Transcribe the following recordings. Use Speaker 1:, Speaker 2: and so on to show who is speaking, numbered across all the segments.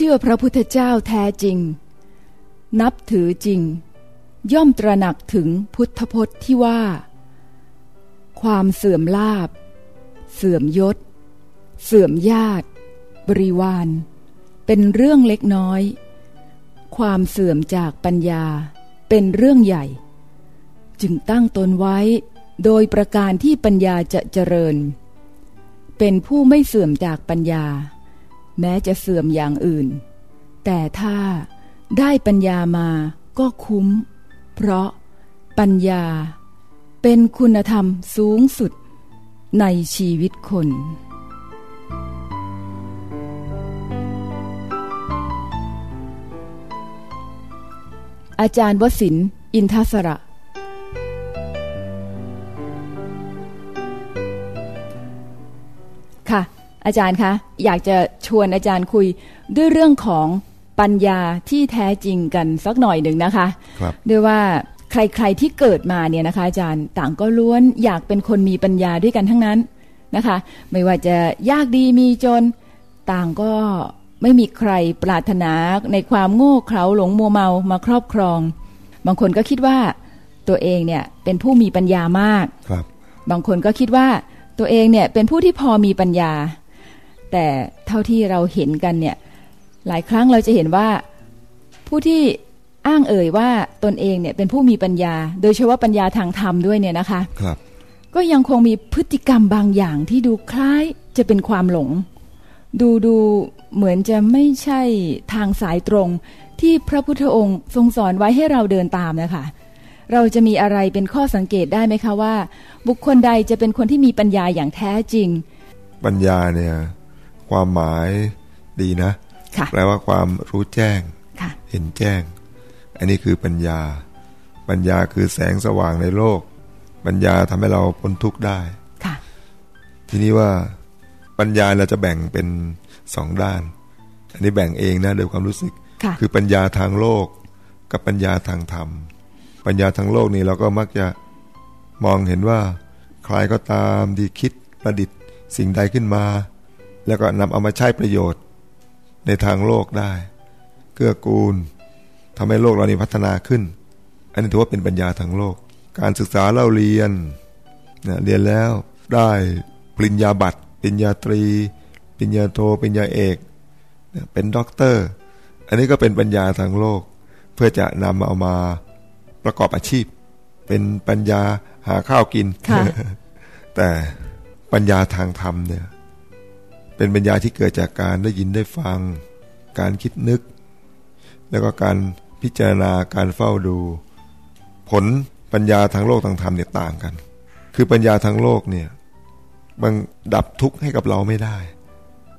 Speaker 1: เชื่อพระพุทธเจ้าแท้จริง นับถือจริง ย่อมตระหนักถึงพุทธพจน์ที่ว่า ความเสื่อมลาบ เสื่อมยศ เสื่อมญาติ บริวาร เป็นเรื่องเล็กน้อย ความเสื่อมจากปัญญาเป็นเรื่องใหญ่ จึงตั้งตนไว้โดยประการที่ปัญญาจะเจริญ เป็นผู้ไม่เสื่อมจากปัญญา แม้จะเสื่อมอย่างอื่น แต่ถ้าได้ปัญญามาก็คุ้ม เพราะปัญญาเป็นคุณธรรมสูงสุดในชีวิตคนอาจารย์วสินอินทศระ อาจารย์คะอยากจะชวนอาจารย์คุยด้วยเรื่องของปัญญาที่แท้จริงกันสักหน่อยหนึ่งนะคะ
Speaker 2: ครับ
Speaker 1: ด้วยว่าใครๆที่เกิดมาเนี่ยนะคะ อาจารย์ต่างก็ล้วนอยากเป็นคนมีปัญญาด้วยกันทั้งนั้นนะคะ ไม่ว่าจะยากดีมีจนต่างก็ไม่มีใครปรารถนาในความโง่เขลาหลงมัวเมามาครอบครอง บางคนก็คิดว่าตัวเองเนี่ยเป็นผู้มีปัญญามาก
Speaker 2: ครับ
Speaker 1: บางคนก็คิดว่าตัวเองเนี่ยเป็นผู้ที่พอมีปัญญา แต่เท่าที่เราเห็นกันเนี่ยหลายครั้งเราจะเห็นว่าผู้ที่อ้างเอ่ยว่าตนเองเนี่ยเป็นผู้มีปัญญา โดยเฉพาะปัญญาทางธรรมด้วยเนี่ยนะคะ
Speaker 2: ครับ
Speaker 1: ก็ยังคงมีพฤติกรรมบางอย่างที่ดูคล้ายจะเป็นความหลง ดูดูเหมือนจะไม่ใช่ทางสายตรง ที่พระพุทธองค์ทรงสอนไว้ให้เราเดินตามนะคะเราจะมีอะไรเป็นข้อสังเกตได้ไหมคะว่า บุคคลใดจะเป็นคนที่มีปัญญาอย่างแท้จริง
Speaker 2: ปัญญาเนี่ย ความหมายดีนะ
Speaker 1: ค่ะ
Speaker 2: แปลว่าความรู้แจ้ง
Speaker 1: ค่ะ
Speaker 2: เห็นแจ้ง อันนี้คือปัญญา ปัญญาคือแสงสว่างในโลก ปัญญาทำให้เราพ้นทุกข์ได้
Speaker 1: ค่ะ
Speaker 2: ทีนี้ว่าปัญญาเราจะแบ่งเป็นสองด้าน อันนี้แบ่งเองนะโดยความรู้สึก
Speaker 1: ค่ะ
Speaker 2: คือปัญญาทางโลก กับปัญญาทางธรรม ปัญญาทางโลกนี่เราก็มักจะมองเห็นว่า ใครก็ตามที่คิดประดิษฐ์สิ่งใดขึ้นมา แล้วก็นำเอามาใช้ประโยชน์ในทางโลกได้ เกื้อกูลทำให้โลกเรานี้พัฒนาขึ้น อันนี้ถือว่าเป็นปัญญาทางโลก การศึกษาเล่าเรียนนะเรียนแล้วได้ปริญญาบัตรปริญญาตรีปริญญาโทปริญญาเอกนะเป็นด็อกเตอร์ อันนี้ก็เป็นปัญญาทางโลก เพื่อจะนำเอามาประกอบอาชีพ เป็นปัญญาหาข้าวกิน
Speaker 1: ค่ะ
Speaker 2: แต่ปัญญาทางธรรมเนี่ย เป็นปัญญาที่เกิดจากการได้ยินได้ฟัง การคิดนึก แล้วก็การพิจารณาการเฝ้าดู ผลปัญญาทางโลกทางธรรมเนี่ยต่างกัน คือปัญญาทางโลกเนี่ยมันดับทุกข์ให้กับเราไม่ได้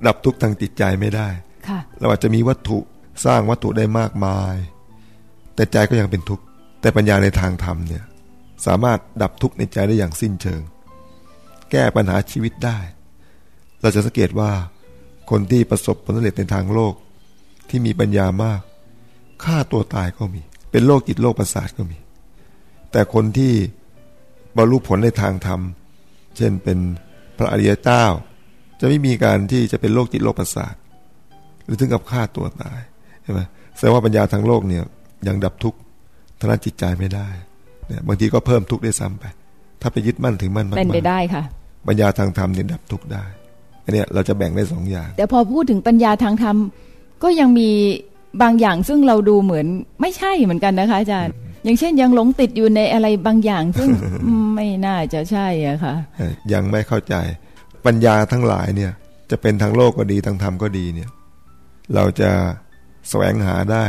Speaker 2: ดับทุกข์ทางจิตใจไม่ได้
Speaker 1: ค่ะ
Speaker 2: เราอาจจะมีวัตถุสร้างวัตถุได้มากมาย แต่ใจก็ยังเป็นทุกข์แต่ปัญญาในทางธรรมเนี่ยสามารถดับทุกข์ในใจได้อย่างสิ้นเชิง แก้ปัญหาชีวิตได้ เราจะสังเกตว่า คนที่ประสบผลสำเร็จในทางโลก ที่มีปัญญามากฆ่าตัวตายก็มี เป็นโรคจิตโรคประสาทก็มี แต่คนที่บรรลุผลในทางธรรม เช่นเป็นพระอริยเจ้า จะไม่มีการที่จะเป็นโรคจิตโรคประสาท หรือถึงกับฆ่าตัวตายใช่ไหมแสดงว่าปัญญาทางโลกเนี่ยยังดับทุกข์ทางด้านจิตใจไม่ได้เนี่ยบางทีก็เพิ่มทุกข์ได้วยซ้ำไป ถ้าไปยึดมั่นถึงมั่นมาก
Speaker 1: เป็นไป
Speaker 2: ๆ
Speaker 1: ได้ค่ะ
Speaker 2: ปัญญาทางธรรมเนี่ยดับทุกข์ได้ อันเนี้ยเราจะแบ่งได้สองอย่าง
Speaker 1: แต่พอพูดถึงปัญญาทางธรรมก็ยังมีบางอย่างซึ่งเราดูเหมือนไม่ใช่เหมือนกันนะคะอาจารย์ อย่างเช่นยังหลงติดอยู่ในอะไรบางอย่าง ซึ่งไม่น่าจะใช่อะค่ะ
Speaker 2: เอ่อยังไม่เข้าใจปัญญาทั้งหลายเนี่ย จะเป็นทางโลกก็ดีทางธรรมก็ดีเนี่ย เราจะแสวงหาได้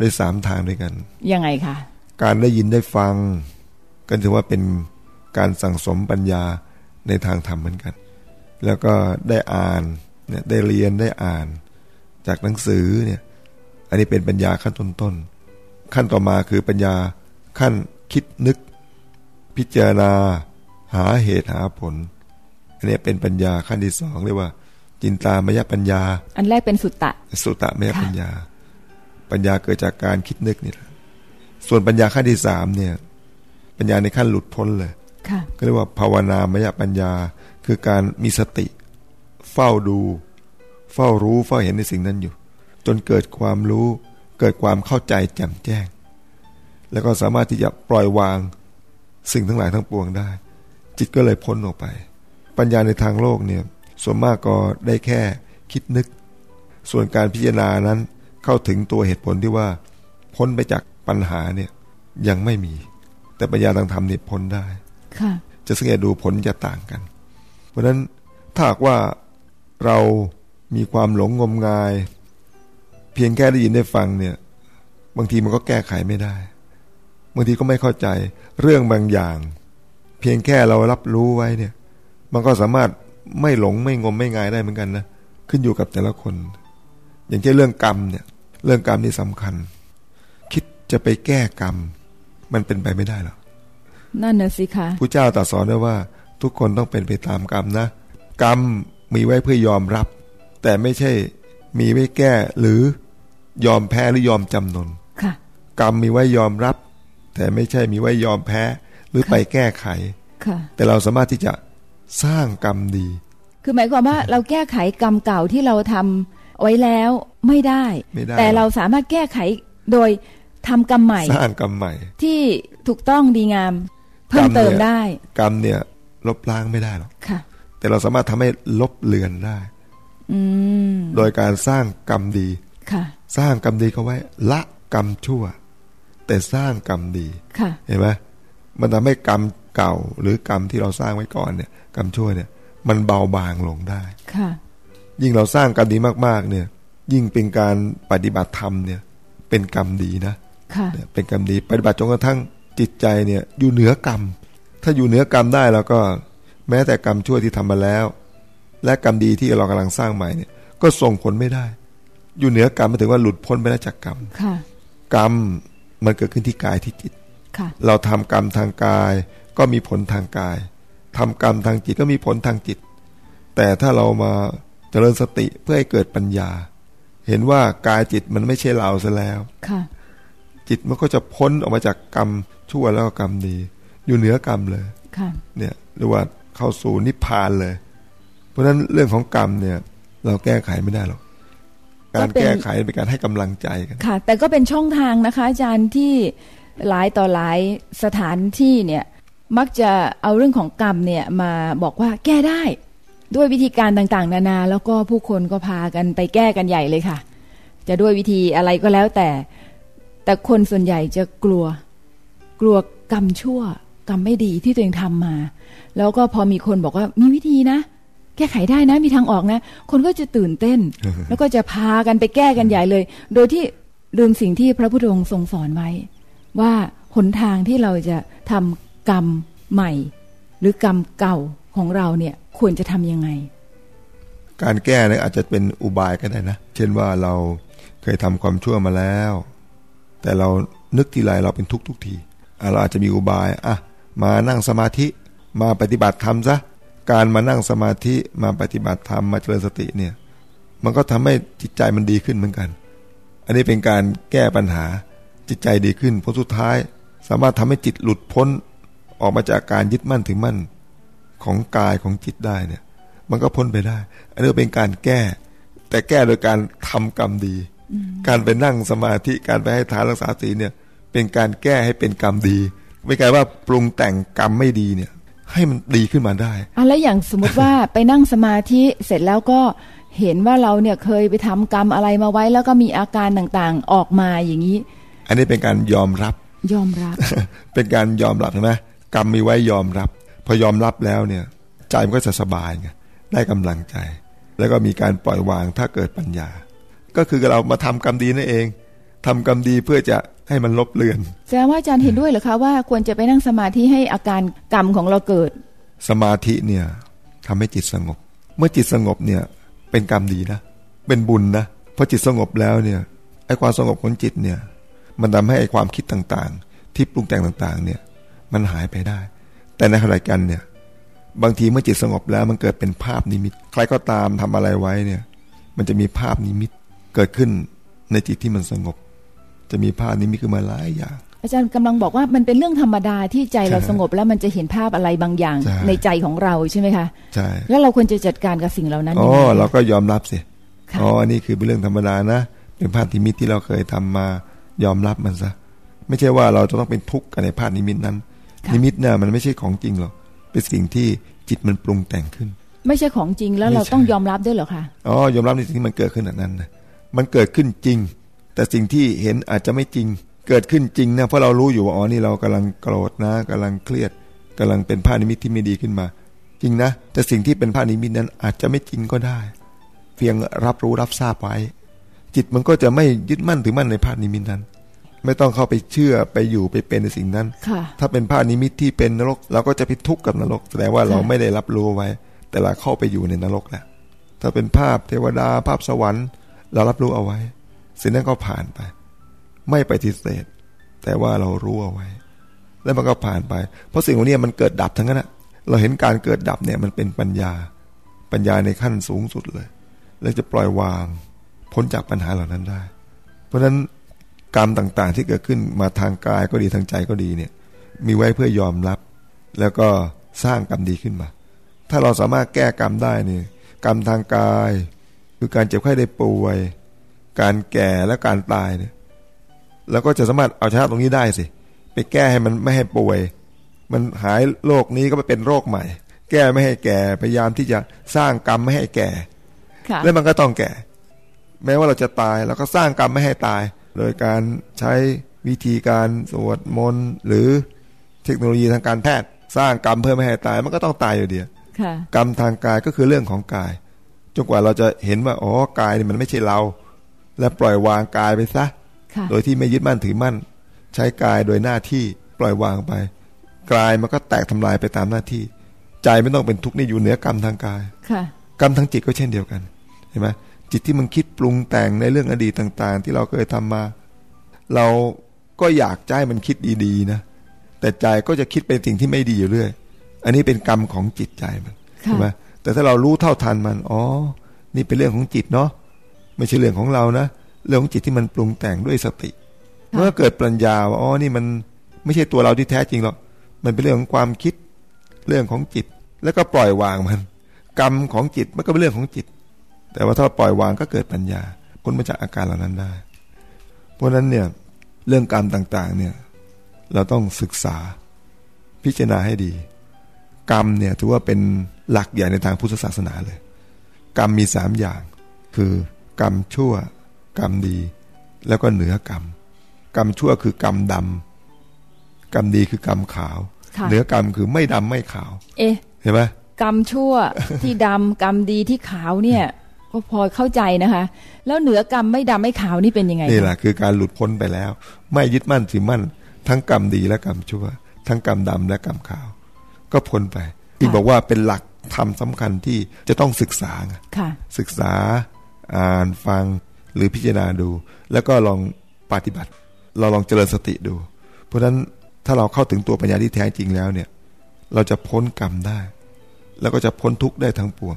Speaker 2: ด้วยสามทางด้วยกัน
Speaker 1: ยังไงคะ
Speaker 2: การได้ยินได้ฟัง ก็ถือว่าเป็นการสั่งสมปัญญาในทางธรรมเหมือนกัน แล้วก็ได้อ่านเนี่ยได้เรียนได้อ่าน จากหนังสือเนี่ยอันนี้เป็นปัญญาขั้นต้นๆขั้นต่อมาคือปัญญาขั้นคิดนึก พิจารณา หาเหตุหาผลอันนี้เป็นปัญญาขั้นที่สองเรียกว่า จินตามยปัญญา
Speaker 1: อันแรกเป็นสุตตะ
Speaker 2: สุตตมย
Speaker 1: ค่ะ
Speaker 2: ปัญญา ปัญญาเกิดจากการคิดนึกนี่แหละส่วนปัญญาขั้นที่สามเนี่ย ปัญญาในขั้นหลุดพ้นเลย
Speaker 1: ค่ะ
Speaker 2: ก็เรียกว่าภาวนามยปัญญา คือการมีสติ เฝ้าดู เฝ้ารู้เฝ้าเห็นในสิ่งนั้นอยู่ จนเกิดความรู้ เกิดความเข้าใจแจ่มแจ้ง แล้วก็สามารถที่จะปล่อยวางสิ่งทั้งหลายทั้งปวงได้ จิตก็เลยพ้นออกไป ปัญญาในทางโลกเนี่ยส่วนมากก็ได้แค่คิดนึก ส่วนการพิจารณานั้นเข้าถึงตัวเหตุผลที่ว่า พ้นไปจากปัญหาเนี่ยยังไม่มี แต่ปัญญาทางธรรมเนี่ยพ้นได้
Speaker 1: ค่ะ
Speaker 2: จะสังเกตดูผลจะต่างกันเพ ราะฉะนั้นถ้าหากว่าเรามีความหลงงมงาย เพียงแค่ได้ยินได้ฟังเนี่ย บางทีมันก็แก้ไขไม่ได้ บางทีก็ไม่เข้าใจเรื่องบางอย่าง เพียงแค่เรารับรู้ไว้เนี่ย มันก็สามารถไม่หลงไม่งมไม่งายได้เหมือนกันนะขึ้นอยู่กับแต่ละคน อย่างเช่นเรื่องกรรมเนี่ย เรื่องกรรมนี่สำคัญ คิดจะไปแก้กรรม มันเป็นไปไม่ได้หรอก
Speaker 1: นั่นน่ะสิคะ
Speaker 2: ผู้เจ้าตรัสสอนไว้ว่า ทุกคนต้องเป็นไปตามกรรมนะ กรรมมีไว้เพื่อยอมรับ แต่ไม่ใช่มีไว้แก้หรือยอมแพ้หรือยอมจำนน
Speaker 1: ค่ะ
Speaker 2: กรรมมีไว้ยอมรับ แต่ไม่ใช่มีไว้ยอมแพ้หรือ
Speaker 1: ค่ะ
Speaker 2: ไปแก้ไข
Speaker 1: ค่ะ
Speaker 2: แต่เราสามารถที่จะสร้างกรรมดี
Speaker 1: คือหมายความว่าเราแก้ไขกรรมเก่าที่เราทำไว้แล้วไม่ได้
Speaker 2: ไม่ได้
Speaker 1: แต่เราสามารถแก้ไขโดยทำกรรมใหม่
Speaker 2: สร้างกรรมใหม่
Speaker 1: ที่ถูกต้องดีงาม เพิ่มเติมได้
Speaker 2: กรรมเนี่ย ลบล้างไม่ได้หรอก
Speaker 1: ค่ะ
Speaker 2: แต่เราสามารถทำให้ลบเลือนได้
Speaker 1: อืม
Speaker 2: โดยการสร้างกรรมดี
Speaker 1: ค่ะ
Speaker 2: สร้างกรรมดีเขาไว้ ละกรรมชั่ว แต่สร้างกรรมดี
Speaker 1: ค่ะ
Speaker 2: เห็นไหมมันทำให้กรรมเก่า หรือกรรมที่เราสร้างไว้ก่อนเนี่ย กรรมชั่วเนี่ย มันเบาบางลงได้
Speaker 1: ค่ะ
Speaker 2: ยิ่งเราสร้างกรรมดีมาก ๆ เนี่ย ยิ่งเป็นการปฏิบัติธรรมเนี่ย เป็นกรรมดีนะ
Speaker 1: ค่ะ
Speaker 2: เนี่ยเป็นกรรมดีปฏิบัติจนกระทั่งจิตใจเนี่ย อยู่เหนือกรรม ถ้าอยู่เหนือกรรมได้แล้วก็แม้แต่กรรมชั่วที่ทำมาแล้ว และกรรมดีที่เรากำลังสร้างใหม่เนี่ย ก็ส่งผลไม่ได้ อยู่เหนือกรรมหมายถึงว่าหลุดพ้นไปแล้วจากกรรม
Speaker 1: ค่ะ
Speaker 2: กรรมมันเกิดขึ้นที่กายที่จิต
Speaker 1: ค่ะ
Speaker 2: เราทำกรรมทางกายก็มีผลทางกายทำกรรมทางจิตก็มีผลทางจิต แต่ถ้าเรามาเจริญสติเพื่อให้เกิดปัญญา เห็นว่ากายจิตมันไม่ใช่เราซะแล้ว
Speaker 1: ค่ะ
Speaker 2: จิตมันก็จะพ้นออกมาจากกรรมชั่วแล้วก็กรรมดี อยู่เหนือกรรมเลย
Speaker 1: ค่ะ
Speaker 2: เนี่ยหรือว่าเข้าสู่นิพพานเลย เพราะฉะนั้นเรื่องของกรรมเนี่ย เราแก้ไขไม่ได้หรอกการ
Speaker 1: ก็เป็น
Speaker 2: แก้ไขเป็นการให้กำลังใจกัน
Speaker 1: ค่ะ แต่ก็เป็นช่องทางนะคะ อาจารย์ที่หลายต่อหลายสถานที่เนี่ยมักจะเอาเรื่องของกรรมเนี่ยมาบอกว่าแก้ได้ ด้วยวิธีการต่างๆ นานา แล้วก็ผู้คนก็พากันไปแก้กันใหญ่เลยค่ะ จะด้วยวิธีอะไรก็แล้วแต่ แต่คนส่วนใหญ่จะกลัว กลัวกรรมชั่ว กรรมไม่ดีที่ตัวเองทำมา แล้วก็พอมีคนบอกว่ามีวิธีนะ แก้ไขได้นะมีทางออกนะ คนก็จะตื่นเต้น แล้วก็จะพากันไปแก้กันใหญ่เลย โดยที่ลืมสิ่งที่พระพุทธองค์ทรงสอนไว้ ว่าหนทางที่เราจะทำกรรมใหม่ หรือกรรมเก่าของเราเนี่ยควรจะทำยังไง
Speaker 2: การแก้เนี่ยอาจจะเป็นอุบายก็ได้นะ เช่นว่าเราเคยทำความชั่วมาแล้ว แต่เรานึกทีไรเราเป็นทุกข์ทุกทีอะเราอาจจะมีอุบายอะ มานั่งสมาธิมาปฏิบัติธรรมซะการมานั่งสมาธิมาปฏิบัติธรรมมาเจริญสติเนี่ย มันก็ทำให้จิตใจมันดีขึ้นเหมือนกัน อันนี้เป็นการแก้ปัญหาจิตใจดีขึ้นเพราะสุดท้าย สามารถทำให้จิตหลุดพ้นออกมาจากการยึดมั่นถือมั่นของกายของจิตได้เนี่ย มันก็พ้นไปได้ อันนี้เป็นการแก้ แต่แก้โดยการทำกรรมดี การไปนั่งสมาธิการไปให้ทานรักษาศีลเนี่ย เป็นการแก้ให้เป็นกรรมดี ไม่ใช่ว่าปรุงแต่งกรรมไม่ดีเนี่ย ให้มันดีขึ้นมาได้
Speaker 1: อะแล้วอย่างสมมติว่าไปนั่งสมาธิเสร็จแล้วก็เห็นว่าเราเนี่ยเคยไปทำกรรมอะไรมาไว้ แล้วก็มีอาการต่างๆออกมาอย่างนี้
Speaker 2: อันนี้เป็นการยอมรับ
Speaker 1: ยอมรับ
Speaker 2: เป็นการยอมรับใช่ไหมกรรมมีไว้ยอมรับ พอยอมรับแล้วเนี่ย ใจมันก็จะสบายไงได้กำลังใจ แล้วก็มีการปล่อยวางถ้าเกิดปัญญา ก็คือเรามาทำกรรมดีนั่นเองทำกรรมดีเพื่อจะ ให้มันลบเลือน
Speaker 1: แสดงว่าอาจารย์เห็นด้วยเหรือคะว่าควรจะไปนั่งสมาธิให้อาการกรรมของเราเกิด
Speaker 2: สมาธิเนี่ยทำให้จิตสงบ เมื่อจิตสงบเนี่ยเป็นกรรมดีนะ เป็นบุญนะพอจิตสงบแล้วเนี่ยไอ้ความสงบของจิตเนี่ยมันทำให้ไอ้ความคิดต่างๆ ที่ปรุงแต่งต่างๆเนี่ยมันหายไปได้ แต่ในขณะเดียวกันเนี่ยบางทีเมื่อจิตสงบแล้วมันเกิดเป็นภาพนิมิต ใครก็ตามทำอะไรไว้เนี่ย มันจะมีภาพนิมิตเกิดขึ้นในจิตที่มันสงบ จะมีภาพนิมิตขึ้นมาหลายอย่าง
Speaker 1: อาจารย์กำลังบอกว่ามันเป็นเรื่องธรรมดาที่ใจเรา
Speaker 2: ใช่
Speaker 1: สงบแล้วมันจะเห็นภาพอะไรบางอย่าง
Speaker 2: ใช่
Speaker 1: ในใจของเราใช่ไหมคะ
Speaker 2: ใช่
Speaker 1: แล้วเราควรจะจัดการกับสิ่งเหล่านั้น
Speaker 2: อ๋
Speaker 1: ยั
Speaker 2: อง
Speaker 1: ไง
Speaker 2: เราก็ยอมรับสิ
Speaker 1: ค่ะ
Speaker 2: อ๋ออันนี้คือเป็นเรื่องธรรมดานะเป็นภาพนิมิตที่เราเคยทำมายอมรับมันซะไม่ใช่ว่าเราจะต้องเป็นทุกข์กับไอ้ภาพนิมิตนั้น นิมิตเนี่ยมันไม่ใช่ของจริงหรอกเป็นสิ่งที่จิตมันปรุงแต่งขึ้น
Speaker 1: ไม่ใช่ของจริงแล้วเราต้องยอมรับด้วยเหรอคะ
Speaker 2: อ๋อยอมรับในสิ่งที่มันเกิดขึ้นนั้นนะมันเกิดขึ้นจริง แต่สิ่งที่เห็นอาจจะไม่จริง เกิดขึ้นจริงนะเพราะเรารู้อยู่ว่าอ๋อนี่เรากำลังโกรธนะกำลังเครียดกำลังเป็นภาพนิมิตที่ไม่ดีขึ้นมา จริงนะ แต่สิ่งที่เป็นภาพนิมิตนั้นอาจจะไม่จริงก็ได้ เพียงรับรู้รับทราบไว้ จิตมันก็จะไม่ยึดมั่นถือมั่นในภาพนิมิตนั้น ไม่ต้องเข้าไปเชื่อไปอยู่ไปเป็นในสิ่งนั้นถ้าเป็นภาพนิมิตที่เป็นนรก เราก็จะไปทุกข์กับนรกแสดงว่าเราไม่ได้รับรู้ไว้ แต่เราเข้าไปอยู่ในนรกแล้วถ้าเป็นภาพเทวดาภาพสวรรค์ เรารับรู้เอาไว้ สิ่งนั้นก็ผ่านไป ไม่ปฏิเสธ แต่ว่าเรารู้เอาไว้ แล้วมันก็ผ่านไป เพราะสิ่งเหล่านี้มันเกิดดับทั้งนั้นเราเห็นการเกิดดับเนี่ยมันเป็นปัญญา ปัญญาในขั้นสูงสุดเลยแล้วจะปล่อยวางพ้นจากปัญหาเหล่านั้นได้ เพราะฉะนั้นกรรมต่างๆ ที่เกิดขึ้นมาทางกายก็ดีทางใจก็ดีเนี่ย มีไว้เพื่อยอมรับ แล้วก็สร้างกรรมดีขึ้นมา ถ้าเราสามารถแก้กรรมได้เนี่ยกรรมทางกาย คือการเจ็บไข้ได้ป่วย การแก่และการตายเนี่ยแล้วก็จะสามารถเอาชนะตรงนี้ได้สิ ไปแก้ให้มันไม่ให้ป่วย มันหายโรคนี้ก็ไปเป็นโรคใหม่ แก้ไม่ให้แก่พยายามที่จะสร้างกรรมไม่ให้แก่แล้วมันก็ต้องแก่ แม้ว่าเราจะตายเราก็สร้างกรรมไม่ให้ตาย โดยการใช้วิธีการสวดมนต์หรือเทคโนโลยีทางการแพทย์สร้างกรรมเพื่อไม่ให้ตายมันก็ต้องตายอยู่เดียวกรรมทางกายก็คือเรื่องของกายจนกว่าเราจะเห็นว่าอ๋อกายนี่มันไม่ใช่เรา และปล่อยวางกายไปซะ โดยที่ไม่ยึดมั่นถือมั่น ใช้กายโดยหน้าที่ปล่อยวางไป กายมันก็แตกทำลายไปตามหน้าที่ ใจไม่ต้องเป็นทุกข์นี่อยู่เหนือกรรมทางกายกรรมทางจิตก็เช่นเดียวกันเห็นไหมจิตที่มันคิดปรุงแต่งในเรื่องอดีตต่าง ๆ ที่เราเคยทำมา เราก็อยากให้มันคิดดีๆนะแต่ใจก็จะคิดเป็นสิ่งที่ไม่ดีอยู่เรื่อย อันนี้เป็นกรรมของจิตใจมันใช่ไหมแต่ถ้าเรารู้เท่าทันมัน อ๋อ นี่เป็นเรื่องของจิตเนาะ ไม่ใช่เรื่องของเรานะเรื่องของจิตที่มันปรุงแต่งด้วยสติ เมื่อเกิดปัญญาว่าอ๋อนี่มันไม่ใช่ตัวเราที่แท้จริงหรอกมันเป็นเรื่องของความคิดเรื่องของจิต แล้วก็ปล่อยวางมัน กรรมของจิตมันก็เป็นเรื่องของจิต แต่ว่าถ้าปล่อยวางก็เกิดปัญญาพ้นมาจากอาการเหล่านั้นได้ เพราะนั้นเนี่ยเรื่องกรรมต่างๆเนี่ยเราต้องศึกษาพิจารณาให้ดี กรรมเนี่ยถือว่าเป็นหลักใหญ่ในทางพุทธศาสนาเลย กรรมมีสามอย่าง คือ กรรมชั่ว กรรมดี แล้วก็เหนือกรรม กรรมชั่วคือกรรมดำกรรมดีคือกรรมขาว เหนือกรรมคือไม่ดำไม่ขาว
Speaker 1: เอ๊
Speaker 2: เห็นไหม
Speaker 1: กรรมชั่วที่ดำกรรมดีที่ขาวเนี่ย ก็พอเข้าใจนะคะ แล้วเหนือกรรมไม่ดำไม่ขาวนี่เป็นยังไง
Speaker 2: นี่แหละคือการหลุดพ้นไปแล้ว ไม่ยึดมั่นถือมั่น ทั้งกรรมดีและกรรมชั่ว ทั้งกรรมดำและกรรมขาว ก็พ้นไปที่บอกว่าเป็นหลักธรรมสาคัญที่จะต้องศึกษาศึกษา อ่านฟังหรือพิจารณาดู แล้วก็ลองปฏิบัติ เราลองเจริญสติดู เพราะฉะนั้นถ้าเราเข้าถึงตัวปัญญาที่แท้จริงแล้วเนี่ย เราจะพ้นกรรมได้ แล้วก็จะพ้นทุกข์ได้ทั้งปวง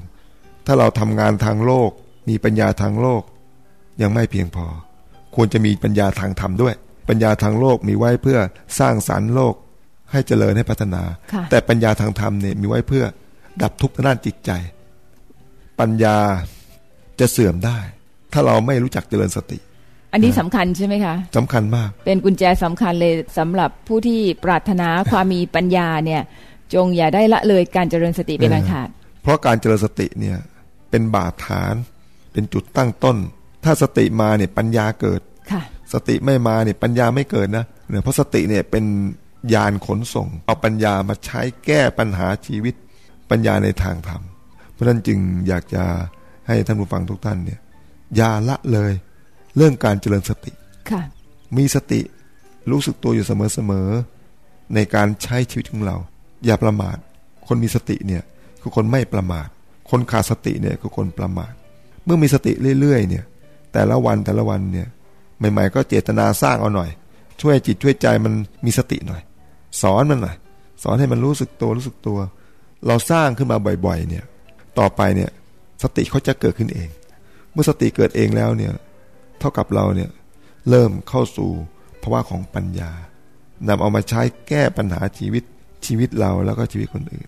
Speaker 2: ถ้าเราทำงานทางโลก มีปัญญาทางโลก ยังไม่เพียงพอ ควรจะมีปัญญาทางธรรมด้วย ปัญญาทางโลกมีไว้เพื่อสร้างสรรค์โลกให้เจริญให้พัฒนา แต่ปัญญาทางธรรมเนี่ยมีไว้เพื่อดับทุกข์ด้านจิตใจ ปัญญา จะเสื่อมได้ ถ้าเราไม่รู้จักเจริญสติ
Speaker 1: อันนี้สำคัญใช่ไหมคะ
Speaker 2: สำคัญมาก
Speaker 1: เป็นกุญแจสำคัญเลยสำหรับผู้ที่ปรารถนาความมีปัญญาเนี่ย จงอย่าได้ละเลยการเจริญสติเป็นอันขาด
Speaker 2: เพราะการเจริญสติเนี่ยเป็นบาดฐาน เป็นจุดตั้งต้น ถ้าสติมาเนี่ยปัญญาเกิด
Speaker 1: ค่ะ
Speaker 2: สติไม่มาเนี่ยปัญญาไม่เกิดนะเนี่ยเพราะสติเนี่ยเป็นยานขนส่ง เอาปัญญามาใช้แก้ปัญหาชีวิตปัญญาในทางธรรม เพราะนั้นจึงอยากจะ ให้ท่านผู้ฟังทุกท่านเนี่ยอย่าละเลย เรื่องการเจริญสติ
Speaker 1: ค่ะ
Speaker 2: มีสติรู้สึกตัวอยู่เสมอๆในการใช้ชีวิตของเรา อย่าประมาท คนมีสติเนี่ยคือคนไม่ประมาท คนขาดสติเนี่ยคือคนประมาท เมื่อมีสติเรื่อยๆเนี่ย แต่ละวันแต่ละวันเนี่ยใหม่ ๆ ก็เจตนาสร้างเอาหน่อย ช่วยจิตช่วยใจมันมีสติหน่อย สอนมันหน่อยสอนให้มันรู้สึกตัวรู้สึกตัว เราสร้างขึ้นมาบ่อย ๆ เนี่ย ต่อไปเนี่ย สติเขาจะเกิดขึ้นเอง เมื่อสติเกิดเองแล้วเนี่ย เท่ากับเราเนี่ยเริ่มเข้าสู่ภาวะของปัญญานำเอามาใช้แก้ปัญหาชีวิตชีวิตเราแล้วก็ชีวิตคนอื่น